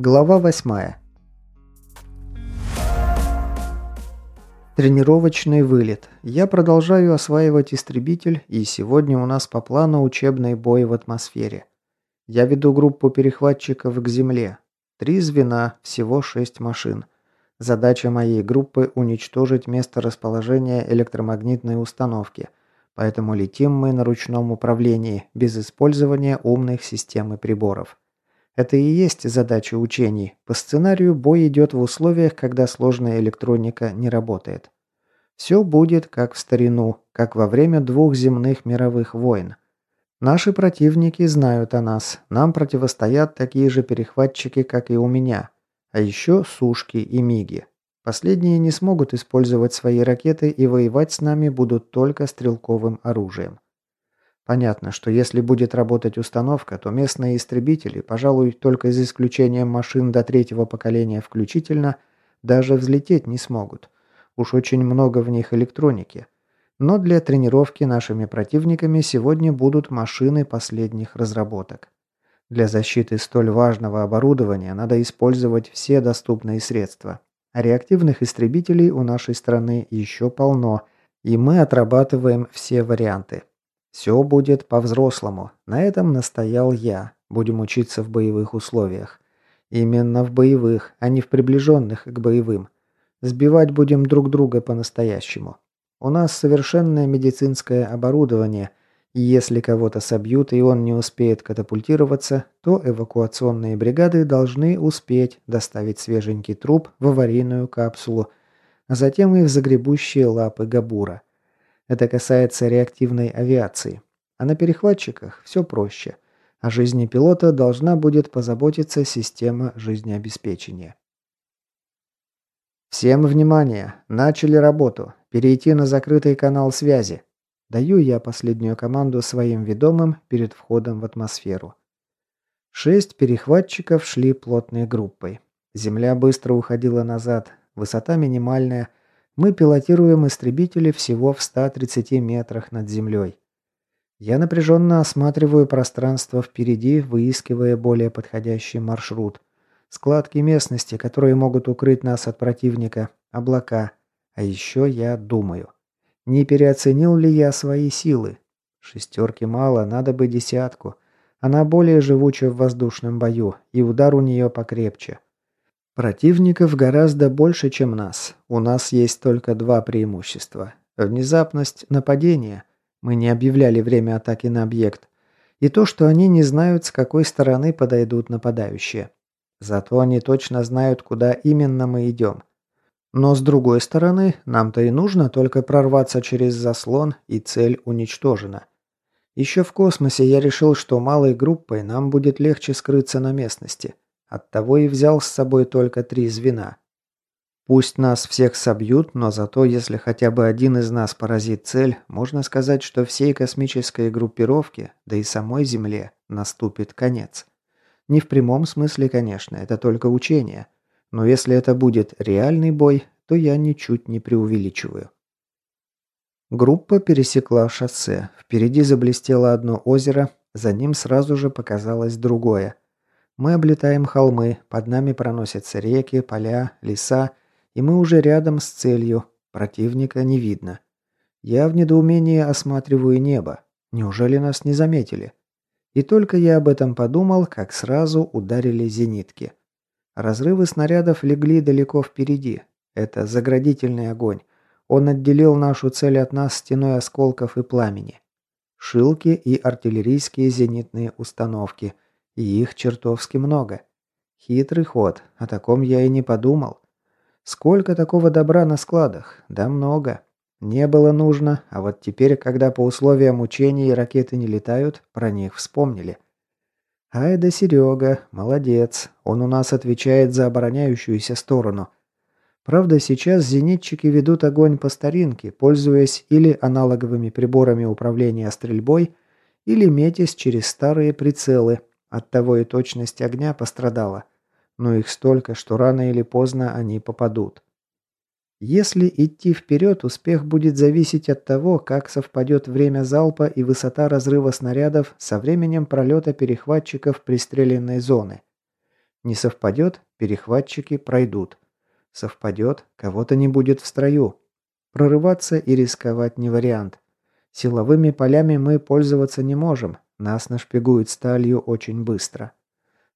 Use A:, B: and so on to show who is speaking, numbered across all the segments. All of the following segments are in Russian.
A: Глава 8. Тренировочный вылет. Я продолжаю осваивать истребитель, и сегодня у нас по плану учебный бой в атмосфере. Я веду группу перехватчиков к земле. Три звена, всего шесть машин. Задача моей группы – уничтожить место расположения электромагнитной установки. Поэтому летим мы на ручном управлении, без использования умных систем и приборов. Это и есть задача учений. По сценарию бой идет в условиях, когда сложная электроника не работает. Все будет как в старину, как во время двух земных мировых войн. Наши противники знают о нас. Нам противостоят такие же перехватчики, как и у меня. А еще сушки и миги. Последние не смогут использовать свои ракеты и воевать с нами будут только стрелковым оружием. Понятно, что если будет работать установка, то местные истребители, пожалуй, только за исключением машин до третьего поколения включительно, даже взлететь не смогут. Уж очень много в них электроники. Но для тренировки нашими противниками сегодня будут машины последних разработок. Для защиты столь важного оборудования надо использовать все доступные средства. А реактивных истребителей у нашей страны еще полно, и мы отрабатываем все варианты. Все будет по-взрослому. На этом настоял я. Будем учиться в боевых условиях. Именно в боевых, а не в приближенных к боевым. Сбивать будем друг друга по-настоящему. У нас совершенное медицинское оборудование, и если кого-то собьют и он не успеет катапультироваться, то эвакуационные бригады должны успеть доставить свеженький труп в аварийную капсулу, а затем и в загребущие лапы Габура. Это касается реактивной авиации. А на перехватчиках все проще. О жизни пилота должна будет позаботиться система жизнеобеспечения. Всем внимание! Начали работу. Перейти на закрытый канал связи. Даю я последнюю команду своим ведомым перед входом в атмосферу. Шесть перехватчиков шли плотной группой. Земля быстро уходила назад, высота минимальная, мы пилотируем истребители всего в 130 метрах над землей. Я напряженно осматриваю пространство впереди, выискивая более подходящий маршрут. Складки местности, которые могут укрыть нас от противника, облака. А еще я думаю. Не переоценил ли я свои силы? Шестерки мало, надо бы десятку. Она более живуча в воздушном бою, и удар у нее покрепче. Противников гораздо больше, чем нас. У нас есть только два преимущества. Внезапность нападения. Мы не объявляли время атаки на объект. И то, что они не знают, с какой стороны подойдут нападающие. Зато они точно знают, куда именно мы идем. Но с другой стороны, нам-то и нужно только прорваться через заслон, и цель уничтожена. Еще в космосе я решил, что малой группой нам будет легче скрыться на местности – Оттого и взял с собой только три звена. Пусть нас всех собьют, но зато если хотя бы один из нас поразит цель, можно сказать, что всей космической группировке, да и самой Земле, наступит конец. Не в прямом смысле, конечно, это только учение. Но если это будет реальный бой, то я ничуть не преувеличиваю. Группа пересекла шоссе. Впереди заблестело одно озеро, за ним сразу же показалось другое – мы облетаем холмы, под нами проносятся реки, поля, леса, и мы уже рядом с целью. Противника не видно. Я в недоумении осматриваю небо. Неужели нас не заметили? И только я об этом подумал, как сразу ударили зенитки. Разрывы снарядов легли далеко впереди. Это заградительный огонь. Он отделил нашу цель от нас стеной осколков и пламени. Шилки и артиллерийские зенитные установки – и их чертовски много. Хитрый ход, о таком я и не подумал. Сколько такого добра на складах? Да много. Не было нужно, а вот теперь, когда по условиям учений ракеты не летают, про них вспомнили. Ай да Серега, молодец, он у нас отвечает за обороняющуюся сторону. Правда, сейчас зенитчики ведут огонь по старинке, пользуясь или аналоговыми приборами управления стрельбой, или метясь через старые прицелы, Оттого и точность огня пострадала. Но их столько, что рано или поздно они попадут. Если идти вперед, успех будет зависеть от того, как совпадет время залпа и высота разрыва снарядов со временем пролета перехватчиков пристреленной зоны. Не совпадет – перехватчики пройдут. Совпадет – кого-то не будет в строю. Прорываться и рисковать не вариант. Силовыми полями мы пользоваться не можем, нас нашпигуют сталью очень быстро.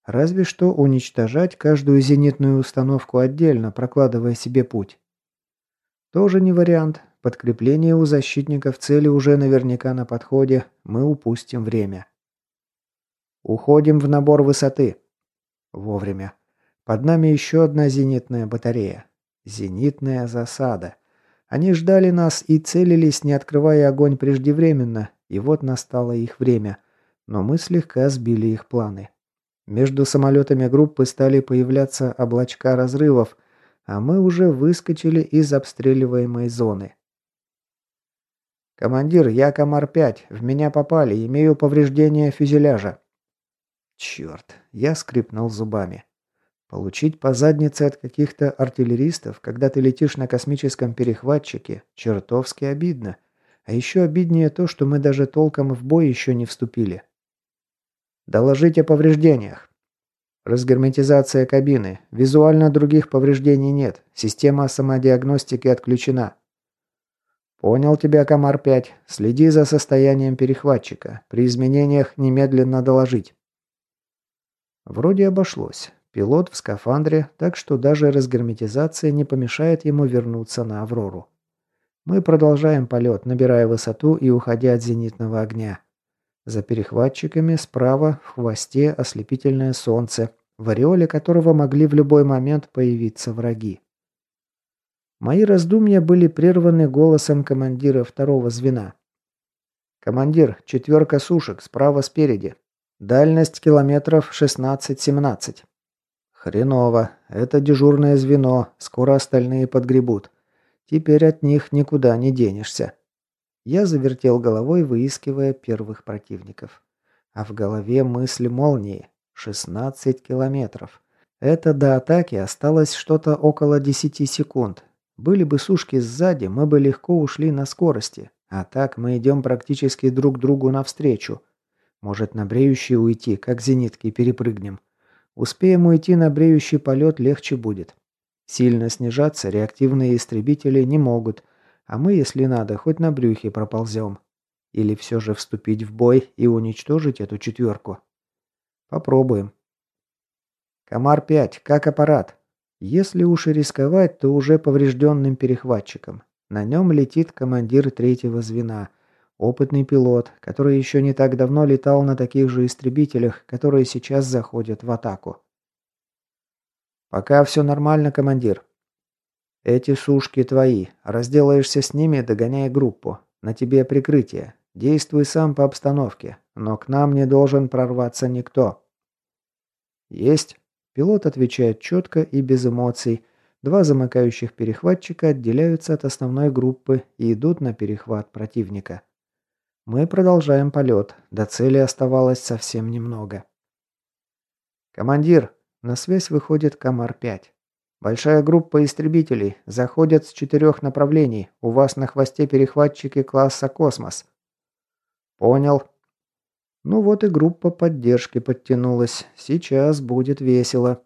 A: Разве что уничтожать каждую зенитную установку отдельно, прокладывая себе путь. Тоже не вариант. Подкрепление у защитников цели уже наверняка на подходе, мы упустим время. Уходим в набор высоты. Вовремя. Под нами еще одна зенитная батарея. Зенитная засада. Они ждали нас и целились, не открывая огонь преждевременно, и вот настало их время. Но мы слегка сбили их планы. Между самолетами группы стали появляться облачка разрывов, а мы уже выскочили из обстреливаемой зоны. «Командир, я Комар-5. В меня попали. Имею повреждения фюзеляжа». «Черт!» Я скрипнул зубами. Получить по заднице от каких-то артиллеристов, когда ты летишь на космическом перехватчике, чертовски обидно. А еще обиднее то, что мы даже толком в бой еще не вступили. Доложить о повреждениях. Разгерметизация кабины. Визуально других повреждений нет. Система самодиагностики отключена. Понял тебя, Комар-5. Следи за состоянием перехватчика. При изменениях немедленно доложить. Вроде обошлось. Пилот в скафандре, так что даже разгерметизация не помешает ему вернуться на Аврору. Мы продолжаем полет, набирая высоту и уходя от зенитного огня. За перехватчиками справа в хвосте ослепительное солнце, в ореоле которого могли в любой момент появиться враги. Мои раздумья были прерваны голосом командира второго звена. «Командир, четверка сушек, справа спереди. Дальность километров 16-17». Хреново. Это дежурное звено. Скоро остальные подгребут. Теперь от них никуда не денешься. Я завертел головой, выискивая первых противников. А в голове мысли молнии. 16 километров. Это до атаки осталось что-то около 10 секунд. Были бы сушки сзади, мы бы легко ушли на скорости. А так мы идем практически друг другу навстречу. Может, на бреющие уйти, как зенитки перепрыгнем. Успеем уйти на бреющий полет легче будет. Сильно снижаться реактивные истребители не могут, а мы, если надо, хоть на брюхе проползем. Или все же вступить в бой и уничтожить эту четверку. Попробуем. Комар-5, как аппарат? Если уж и рисковать, то уже поврежденным перехватчиком. На нем летит командир третьего звена – Опытный пилот, который еще не так давно летал на таких же истребителях, которые сейчас заходят в атаку. «Пока все нормально, командир». «Эти сушки твои. Разделаешься с ними, догоняй группу. На тебе прикрытие. Действуй сам по обстановке. Но к нам не должен прорваться никто». «Есть». Пилот отвечает четко и без эмоций. Два замыкающих перехватчика отделяются от основной группы и идут на перехват противника. Мы продолжаем полет. До цели оставалось совсем немного. «Командир!» На связь выходит Комар-5. «Большая группа истребителей. Заходят с четырех направлений. У вас на хвосте перехватчики класса «Космос». «Понял». Ну вот и группа поддержки подтянулась. Сейчас будет весело.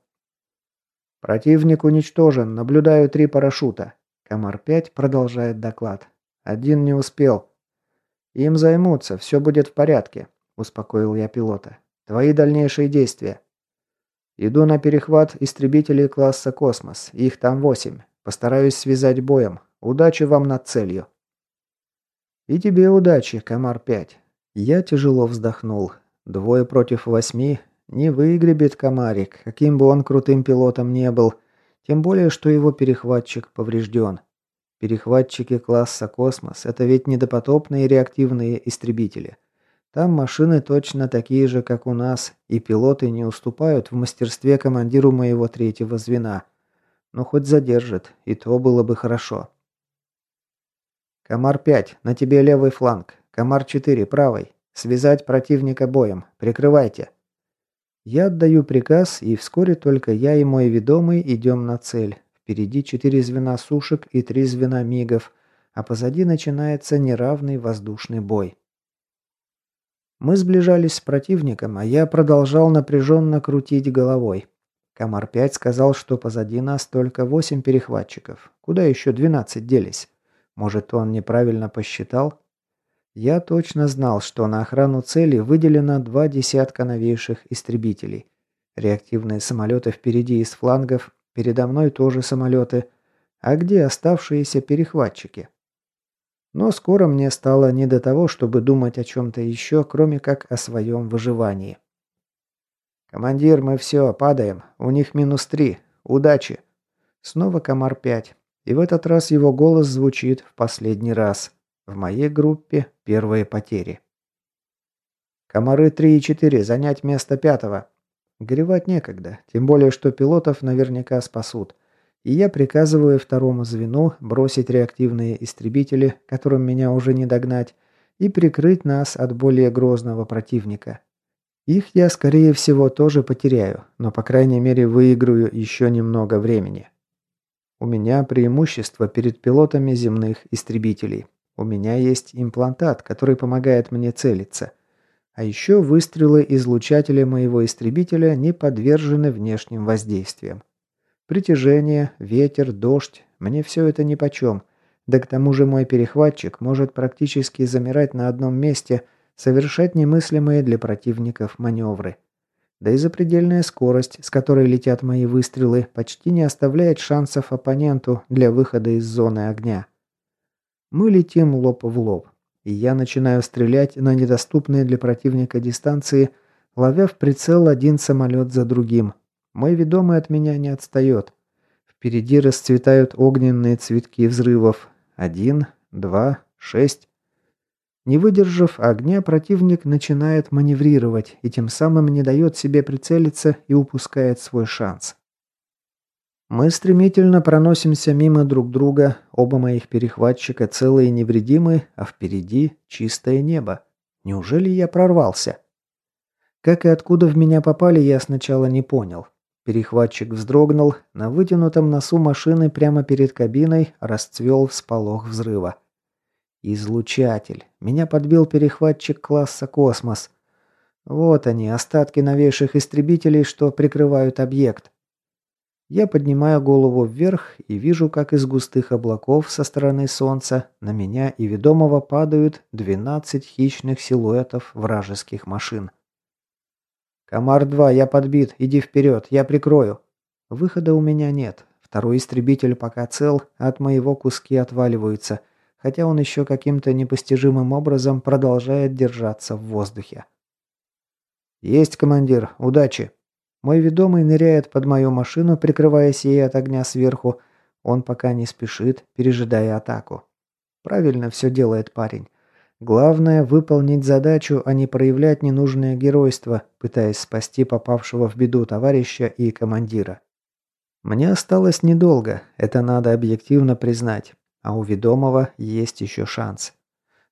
A: Противник уничтожен. Наблюдаю три парашюта. Комар-5 продолжает доклад. Один не успел. «Им займутся, все будет в порядке», – успокоил я пилота. «Твои дальнейшие действия». «Иду на перехват истребителей класса «Космос». Их там восемь. Постараюсь связать боем. Удачи вам над целью». «И тебе удачи, Комар-5». Я тяжело вздохнул. Двое против восьми. Не выгребет Комарик, каким бы он крутым пилотом не был. Тем более, что его перехватчик поврежден. Перехватчики класса «Космос» — это ведь не допотопные реактивные истребители. Там машины точно такие же, как у нас, и пилоты не уступают в мастерстве командиру моего третьего звена. Но хоть задержит, и то было бы хорошо. «Комар-5, на тебе левый фланг. Комар-4, правый. Связать противника боем. Прикрывайте». Я отдаю приказ, и вскоре только я и мой ведомый идем на цель. Впереди четыре звена сушек и три звена мигов, а позади начинается неравный воздушный бой. Мы сближались с противником, а я продолжал напряженно крутить головой. Комар-5 сказал, что позади нас только 8 перехватчиков. Куда еще 12 делись? Может, он неправильно посчитал? Я точно знал, что на охрану цели выделено два десятка новейших истребителей. Реактивные самолеты впереди из флангов, передо мной тоже самолеты. А где оставшиеся перехватчики? Но скоро мне стало не до того, чтобы думать о чем-то еще, кроме как о своем выживании. «Командир, мы все, падаем. У них минус три. Удачи!» Снова комар пять. И в этот раз его голос звучит в последний раз. В моей группе первые потери. «Комары три и четыре. Занять место пятого». Горевать некогда, тем более, что пилотов наверняка спасут. И я приказываю второму звену бросить реактивные истребители, которым меня уже не догнать, и прикрыть нас от более грозного противника. Их я, скорее всего, тоже потеряю, но, по крайней мере, выиграю еще немного времени. У меня преимущество перед пилотами земных истребителей. У меня есть имплантат, который помогает мне целиться. А еще выстрелы излучателя моего истребителя не подвержены внешним воздействиям. Притяжение, ветер, дождь – мне все это нипочем. Да к тому же мой перехватчик может практически замирать на одном месте – совершать немыслимые для противников маневры. Да и запредельная скорость, с которой летят мои выстрелы, почти не оставляет шансов оппоненту для выхода из зоны огня. Мы летим лоб в лоб, и я начинаю стрелять на недоступные для противника дистанции, ловя в прицел один самолет за другим. Мой ведомый от меня не отстает. Впереди расцветают огненные цветки взрывов. Один, два, шесть. Не выдержав огня, противник начинает маневрировать и тем самым не дает себе прицелиться и упускает свой шанс. Мы стремительно проносимся мимо друг друга, оба моих перехватчика целые и невредимы, а впереди чистое небо. Неужели я прорвался? Как и откуда в меня попали, я сначала не понял. Перехватчик вздрогнул, на вытянутом носу машины прямо перед кабиной расцвел всполох взрыва. Излучатель. Меня подбил перехватчик класса «Космос». Вот они, остатки новейших истребителей, что прикрывают объект. Я поднимаю голову вверх и вижу, как из густых облаков со стороны Солнца на меня и ведомого падают 12 хищных силуэтов вражеских машин. «Комар-2, я подбит, иди вперед, я прикрою». Выхода у меня нет. Второй истребитель пока цел, а от моего куски отваливаются – хотя он еще каким-то непостижимым образом продолжает держаться в воздухе. «Есть, командир, удачи!» Мой ведомый ныряет под мою машину, прикрываясь ей от огня сверху. Он пока не спешит, пережидая атаку. Правильно все делает парень. Главное – выполнить задачу, а не проявлять ненужное геройство, пытаясь спасти попавшего в беду товарища и командира. Мне осталось недолго, это надо объективно признать. А у ведомого есть еще шанс.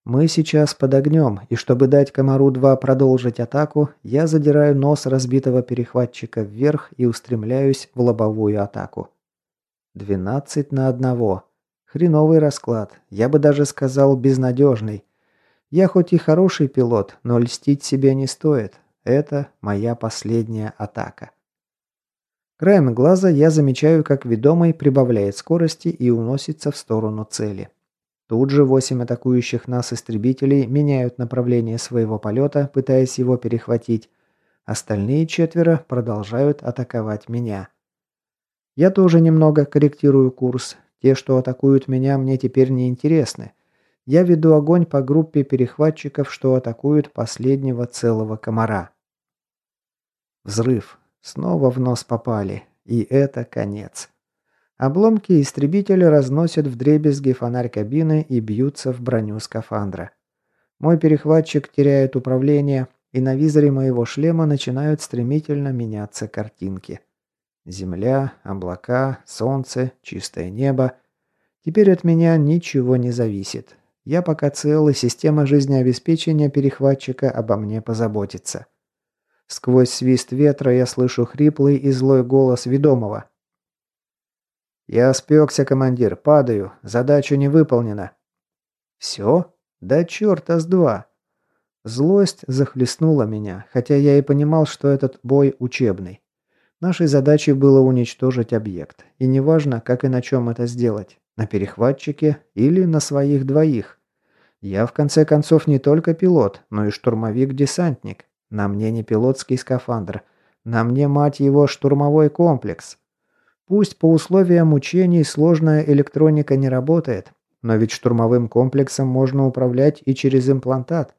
A: Мы сейчас под огнем, и чтобы дать Комару-2 продолжить атаку, я задираю нос разбитого перехватчика вверх и устремляюсь в лобовую атаку. 12 на одного. Хреновый расклад. Я бы даже сказал безнадежный. Я хоть и хороший пилот, но льстить себе не стоит. Это моя последняя атака. Краем глаза я замечаю, как ведомый прибавляет скорости и уносится в сторону цели. Тут же восемь атакующих нас истребителей меняют направление своего полета, пытаясь его перехватить. Остальные четверо продолжают атаковать меня. Я тоже немного корректирую курс. Те, что атакуют меня, мне теперь не интересны. Я веду огонь по группе перехватчиков, что атакуют последнего целого комара. Взрыв. Снова в нос попали. И это конец. Обломки истребителя разносят вдребезги фонарь кабины и бьются в броню скафандра. Мой перехватчик теряет управление, и на визоре моего шлема начинают стремительно меняться картинки. Земля, облака, солнце, чистое небо. Теперь от меня ничего не зависит. Я пока цел, и система жизнеобеспечения перехватчика обо мне позаботится. Сквозь свист ветра я слышу хриплый и злой голос ведомого. «Я спекся, командир, падаю. Задача не выполнена». «Все? Да черта с два!» Злость захлестнула меня, хотя я и понимал, что этот бой учебный. Нашей задачей было уничтожить объект. И неважно, как и на чем это сделать. На перехватчике или на своих двоих. Я, в конце концов, не только пилот, но и штурмовик-десантник. На мне не пилотский скафандр. На мне, мать его, штурмовой комплекс. Пусть по условиям учений сложная электроника не работает, но ведь штурмовым комплексом можно управлять и через имплантат.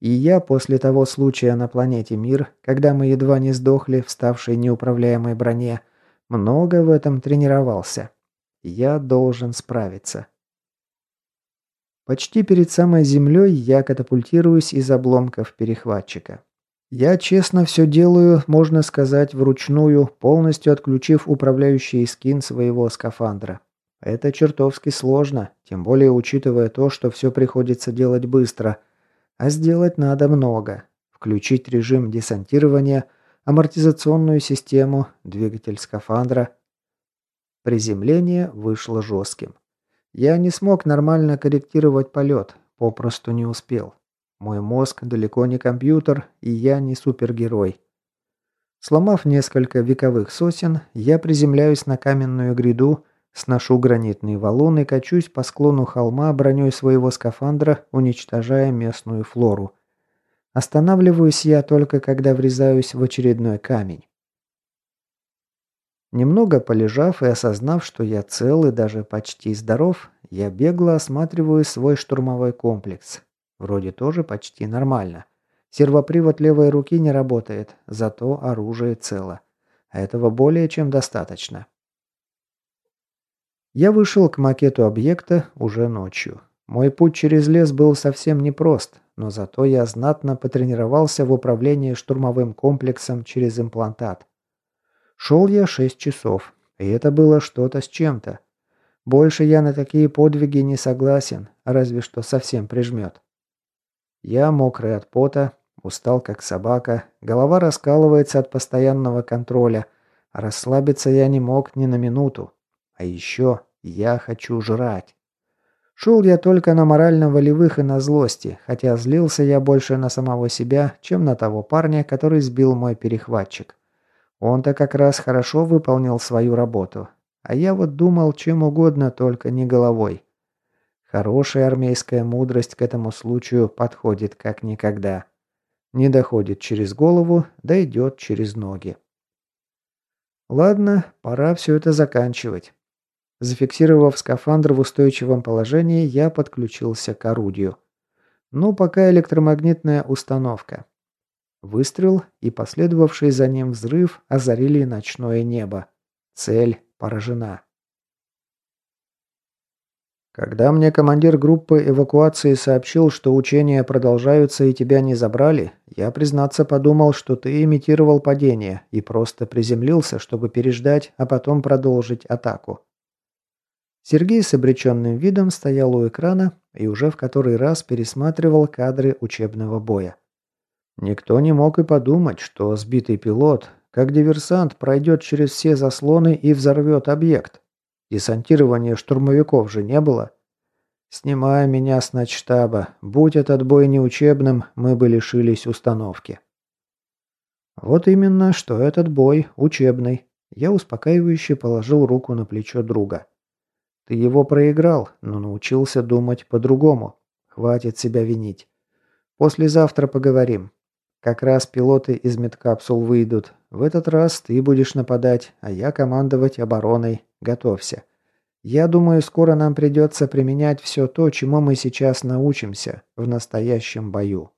A: И я после того случая на планете Мир, когда мы едва не сдохли в ставшей неуправляемой броне, много в этом тренировался. Я должен справиться. Почти перед самой землей я катапультируюсь из обломков перехватчика. Я честно все делаю, можно сказать, вручную, полностью отключив управляющий скин своего скафандра. Это чертовски сложно, тем более учитывая то, что все приходится делать быстро. А сделать надо много. Включить режим десантирования, амортизационную систему, двигатель скафандра. Приземление вышло жестким. Я не смог нормально корректировать полет, попросту не успел. Мой мозг далеко не компьютер, и я не супергерой. Сломав несколько вековых сосен, я приземляюсь на каменную гряду, сношу гранитные валун и качусь по склону холма броней своего скафандра, уничтожая местную флору. Останавливаюсь я только, когда врезаюсь в очередной камень. Немного полежав и осознав, что я цел и даже почти здоров, я бегло осматриваю свой штурмовой комплекс. Вроде тоже почти нормально. Сервопривод левой руки не работает, зато оружие цело. А этого более чем достаточно. Я вышел к макету объекта уже ночью. Мой путь через лес был совсем непрост, но зато я знатно потренировался в управлении штурмовым комплексом через имплантат. Шел я 6 часов, и это было что-то с чем-то. Больше я на такие подвиги не согласен, разве что совсем прижмет. Я мокрый от пота, устал как собака, голова раскалывается от постоянного контроля, а расслабиться я не мог ни на минуту. А еще я хочу жрать. Шел я только на морально-волевых и на злости, хотя злился я больше на самого себя, чем на того парня, который сбил мой перехватчик. Он-то как раз хорошо выполнил свою работу, а я вот думал чем угодно, только не головой. Хорошая армейская мудрость к этому случаю подходит как никогда. Не доходит через голову, да идет через ноги. Ладно, пора все это заканчивать. Зафиксировав скафандр в устойчивом положении, я подключился к орудию. Ну, пока электромагнитная установка. Выстрел и последовавший за ним взрыв озарили ночное небо. Цель поражена. Когда мне командир группы эвакуации сообщил, что учения продолжаются и тебя не забрали, я, признаться, подумал, что ты имитировал падение и просто приземлился, чтобы переждать, а потом продолжить атаку. Сергей с обреченным видом стоял у экрана и уже в который раз пересматривал кадры учебного боя. Никто не мог и подумать, что сбитый пилот, как диверсант, пройдет через все заслоны и взорвет объект. Десантирования штурмовиков же не было. Снимай меня с начштаба. Будь этот бой не учебным, мы бы лишились установки. Вот именно, что этот бой учебный. Я успокаивающе положил руку на плечо друга. Ты его проиграл, но научился думать по-другому. Хватит себя винить. Послезавтра поговорим. Как раз пилоты из медкапсул выйдут. В этот раз ты будешь нападать, а я командовать обороной. Готовься. Я думаю, скоро нам придется применять все то, чему мы сейчас научимся в настоящем бою.